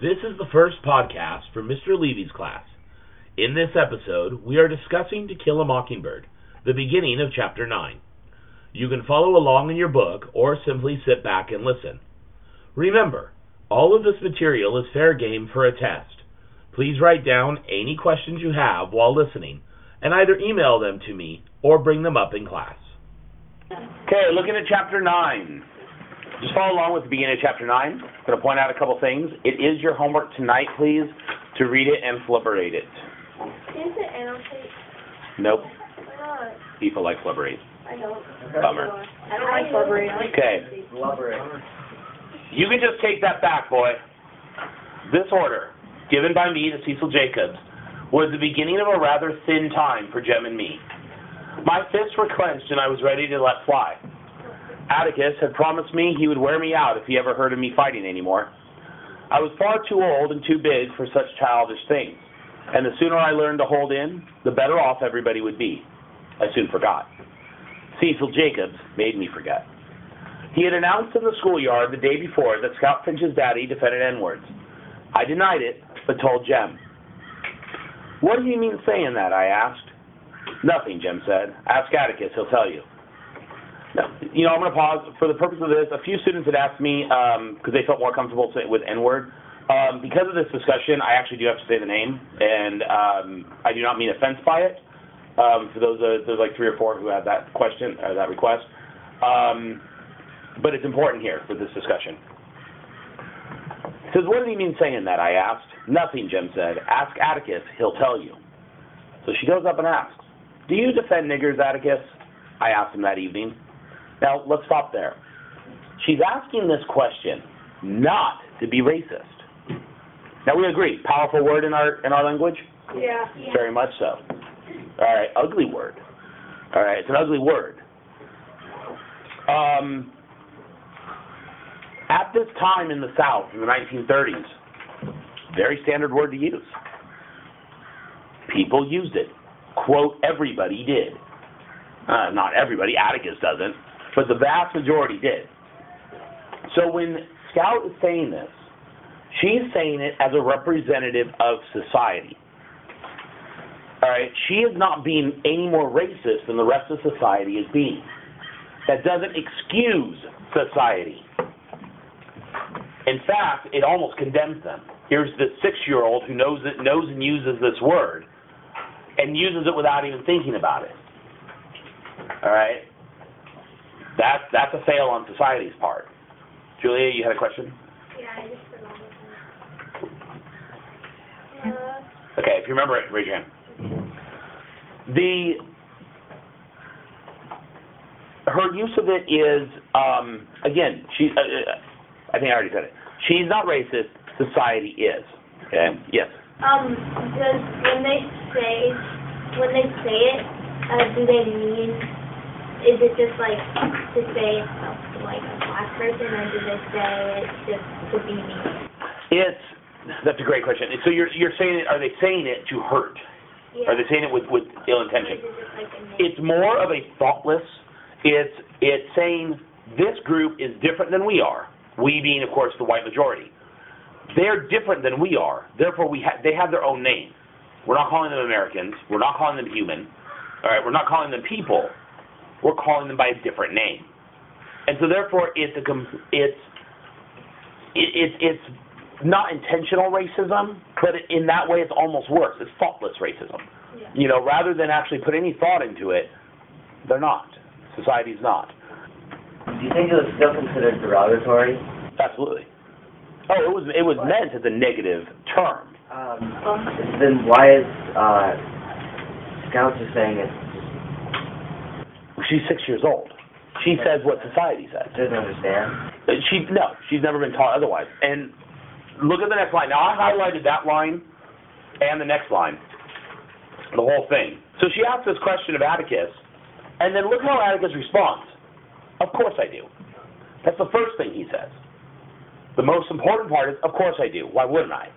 This is the first podcast for Mr. Levy's class. In this episode, we are discussing To Kill a Mockingbird, the beginning of Chapter 9. You can follow along in your book or simply sit back and listen. Remember, all of this material is fair game for a test. Please write down any questions you have while listening and either email them to me or bring them up in class. Okay, looking at Chapter 9. Just follow along with the beginning of chapter 9. I'm going to point out a couple things. It is your homework tonight, please, to read it and flibberate it. Is it annotate? Nope. Why? People like flibberate. I don't. Bummer. I don't like flubbery. Okay. Flubberate. You can just take that back, boy. This order, given by me to Cecil Jacobs, was the beginning of a rather thin time for Jem and me. My fists were clenched and I was ready to let fly. Atticus had promised me he would wear me out if he ever heard of me fighting anymore. I was far too old and too big for such childish things, and the sooner I learned to hold in, the better off everybody would be. I soon forgot. Cecil Jacobs made me forget. He had announced in the schoolyard the day before that Scout Finch's daddy defended N-words. I denied it, but told Jem. What do you mean saying that? I asked. Nothing, Jem said. Ask Atticus, he'll tell you. You know, I'm going to pause. For the purpose of this, a few students had asked me, because they felt more comfortable saying with N-word, um, because of this discussion, I actually do have to say the name, and um, I do not mean offense by it. Um, for those, uh, there's like three or four who had that question, or that request. Um, but it's important here for this discussion. Says, what does he mean saying that, I asked. Nothing, Jem said. Ask Atticus, he'll tell you. So she goes up and asks, do you defend niggers, Atticus? I asked him that evening. Now, let's stop there. She's asking this question not to be racist. Now, we agree, powerful word in our, in our language? Yeah. Very much so. All right, ugly word. All right, it's an ugly word. Um, at this time in the South, in the 1930s, very standard word to use. People used it. Quote, everybody did. Uh, not everybody, Atticus doesn't, but the vast majority did. So when Scout is saying this, she's saying it as a representative of society. All right, she is not being any more racist than the rest of society is being. That doesn't excuse society. In fact, it almost condemns them. Here's this six-year-old who knows it, knows and uses this word, and uses it without even thinking about it. All right, that's that's a fail on society's part. Julia, you had a question? Yeah, I just forgot. Uh, Okay, if you remember it, raise your hand. The her use of it is um, again. She, uh, uh, I think I already said it. She's not racist. Society is. Okay. Yes. um, does when they say when they say it, uh, do they mean? Is it just like to say it to like a black person, or do they say it just to be mean? It's that's a great question. So you're you're saying it? Are they saying it to hurt? Yeah. Are they saying it with with ill intention? it like? It's more of a thoughtless. It's it's saying this group is different than we are. We being, of course, the white majority. They're different than we are. Therefore, we ha- they have their own name. We're not calling them Americans. We're not calling them human. All right. We're not calling them people. We're calling them by a different name. And so, therefore, it's a com- it's it, it, it's not intentional racism, but in that way, it's almost worse. It's thoughtless racism. Yeah. You know, rather than actually put any thought into it, they're not. Society's not. Do you think it was still considered derogatory? Absolutely. Oh, it was it was meant as a negative term. Um, then why is uh, Scout just saying it? She's six years old. She says what society says. Doesn't understand. She no, she's never been taught otherwise. And look at the next line. Now I highlighted that line and the next line, the whole thing. So she asks this question of Atticus, and then look how Atticus responds. Of course I do. That's the first thing he says. The most important part is, of course I do. Why wouldn't I?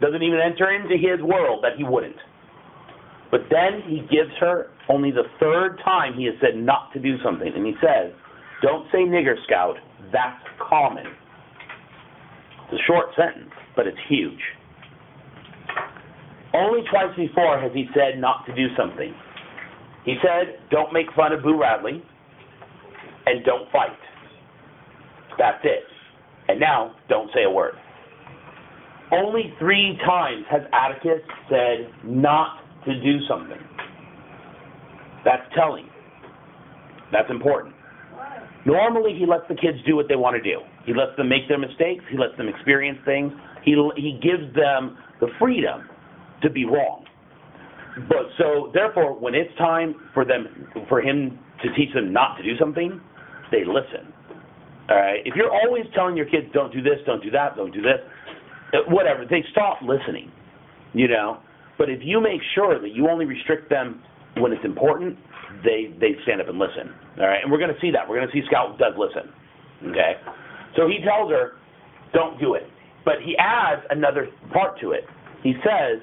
Doesn't even enter into his world that he wouldn't. But then he gives her only the third time he has said not to do something, and he says, "Don't say nigger scout. That's common." It's a short sentence. but it's huge. Only twice before has he said not to do something. He said, don't make fun of Boo Radley and don't fight. That's it. And now, don't say a word. Only three times has Atticus said not to do something. That's telling. That's important. Normally, he lets the kids do what they want to do. He lets them make their mistakes. He lets them experience things. He he gives them the freedom to be wrong. But so therefore, when it's time for them for him to teach them not to do something, they listen. All right. If you're always telling your kids don't do this, don't do that, don't do this, uh, whatever, they stop listening. You know. But if you make sure that you only restrict them when it's important, they they stand up and listen. All right, and we're going to see that. We're going to see Scout does listen. Okay, so he tells her, "Don't do it," but he adds another part to it. He says,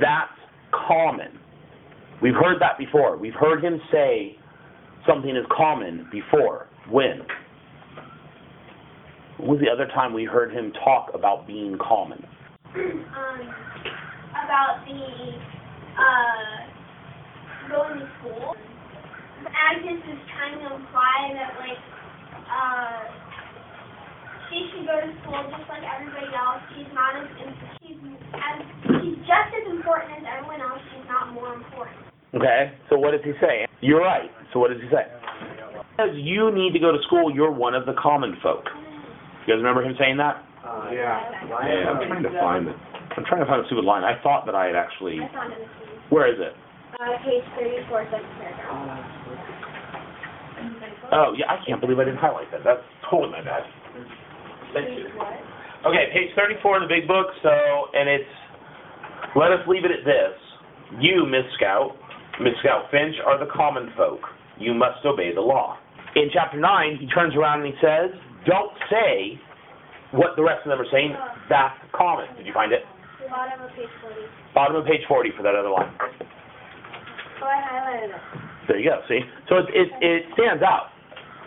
"That's common." We've heard that before. We've heard him say something is common before. When? When was the other time we heard him talk about being common? Um, about the, uh, going to school. Agnes is trying to imply that, like, uh, she should go to school just like everybody else. She's not as, she's as, she's just as important as everyone else. She's not more important. Okay, so what does he say? You're right. So what does he say? Because you need to go to school, you're one of the common folk. You guys remember him saying that? Uh, Yeah. Yeah, I'm trying to find it. I'm trying to find a stupid line. I thought that I had actually. I found it Where is it? Uh, page thirty-four, second paragraph. Oh, yeah, I can't believe I didn't highlight that. That's totally my bad. Thank you. Okay, page 34 in the big book. So, and it's let us leave it at this. You, Miss Scout, Miss Scout Finch, are the common folk. You must obey the law. In chapter 9, he turns around and he says, Don't say what the rest of them are saying. That's common. Did you find it? Bottom of page forty. Bottom of page 40 for that other line. Highlighted. There you go. See? So it, it, it stands out.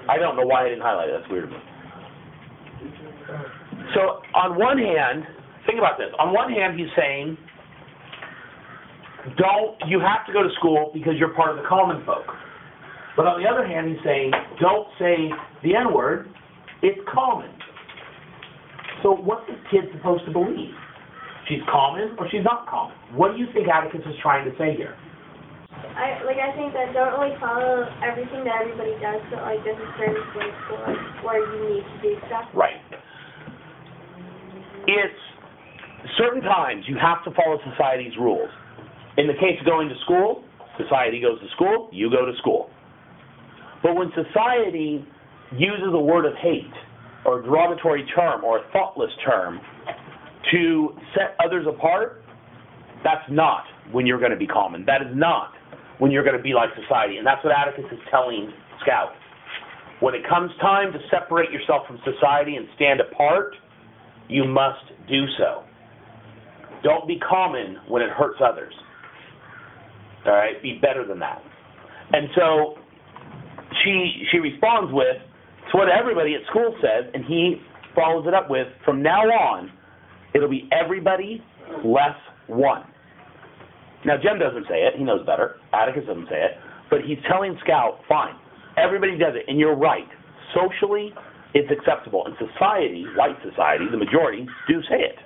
I don't know why I didn't highlight it. That's weird. So on one hand, think about this. On one hand, he's saying, don't, you have to go to school because you're part of the common folk. But on the other hand, he's saying, don't say the N word. It's common. So what's this kid supposed to believe? She's common or she's not common? What do you think Atticus is trying to say here? I like I think that don't really follow everything that everybody does, but like there's a certain place where like where you need to do stuff. Right. It's certain times you have to follow society's rules. In the case of going to school, society goes to school, you go to school. But when society uses a word of hate or a derogatory term or a thoughtless term to set others apart, that's not when you're going to be common. That is not when you're going to be like society. And that's what Atticus is telling Scout. When it comes time to separate yourself from society and stand apart, you must do so. Don't be common when it hurts others. All right, be better than that. And so she she responds with, "It's what everybody at school says," and he follows it up with, "From now on, it'll be everybody less one." Now Jem doesn't say it; he knows better. Atticus doesn't say it, but he's telling Scout, "Fine, everybody does it, and you're right. Socially, it's acceptable. In society, white society, the majority do say it.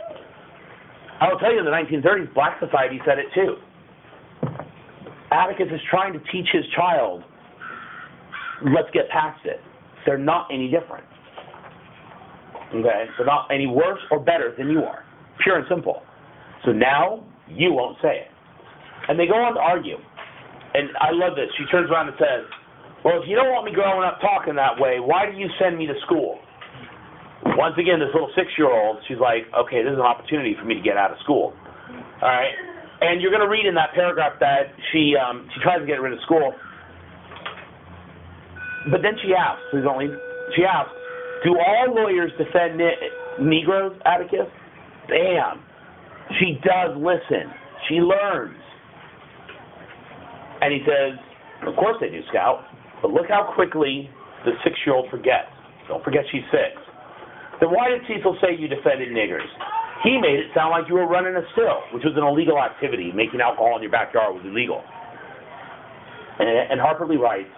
I will tell you, in the 1930s, black society said it too. Atticus is trying to teach his child, let's get past it. They're not any different. Okay? They're not any worse or better than you are. Pure and simple. So now, you won't say it. And they go on to argue. And I love this. She turns around and says, well, if you don't want me growing up talking that way, why do you send me to school? Once again, this little six-year-old, she's like, okay, this is an opportunity for me to get out of school. All right? And you're going to read in that paragraph that she um, she tries to get rid of school. But then she asks, please only, she asks, do all lawyers defend ne- Negroes, Atticus? Damn. She does listen. She learns. And he says, of course they do, Scout. But look how quickly the six-year-old forgets. Don't forget she's six. Then why did Cecil say you defended niggers? He made it sound like you were running a still, which was an illegal activity. Making alcohol in your backyard was illegal. And, and Harper Lee writes,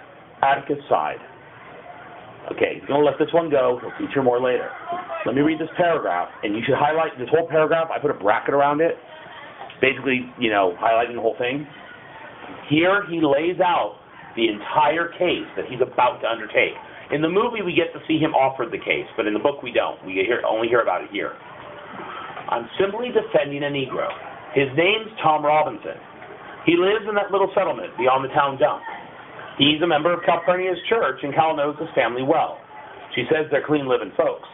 Atticus sighed. Okay, he's going to let this one go. He'll feature more later. Let me read this paragraph, and you should highlight this whole paragraph. I put a bracket around it, basically, you know, highlighting the whole thing. Here he lays out the entire case that he's about to undertake. In the movie, we get to see him offered the case, but in the book, we don't. We hear, only hear about it here. I'm simply defending a Negro. His name's Tom Robinson. He lives in that little settlement beyond the town dump. He's a member of Calpurnia's church, and Cal knows his family well. She says they're clean living folks.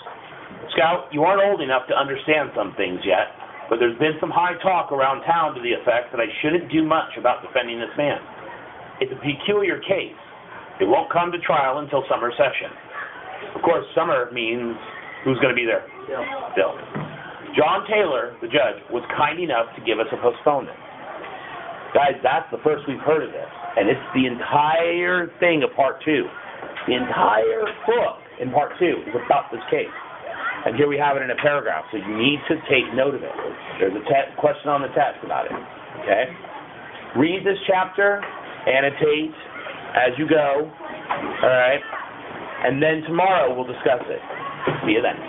Scout, you aren't old enough to understand some things yet, but there's been some high talk around town to the effect that I shouldn't do much about defending this man. It's a peculiar case. It won't come to trial until summer session. Of course, summer means who's going to be there? Dill. John Taylor, the judge, was kind enough to give us a postponement. Guys, that's the first we've heard of this, and it's the entire thing of part two. The entire book in part two is about this case. And here we have it in a paragraph, so you need to take note of it. There's a te- question on the test about it. Okay? Read this chapter, annotate as you go, all right? And then tomorrow we'll discuss it. See you then.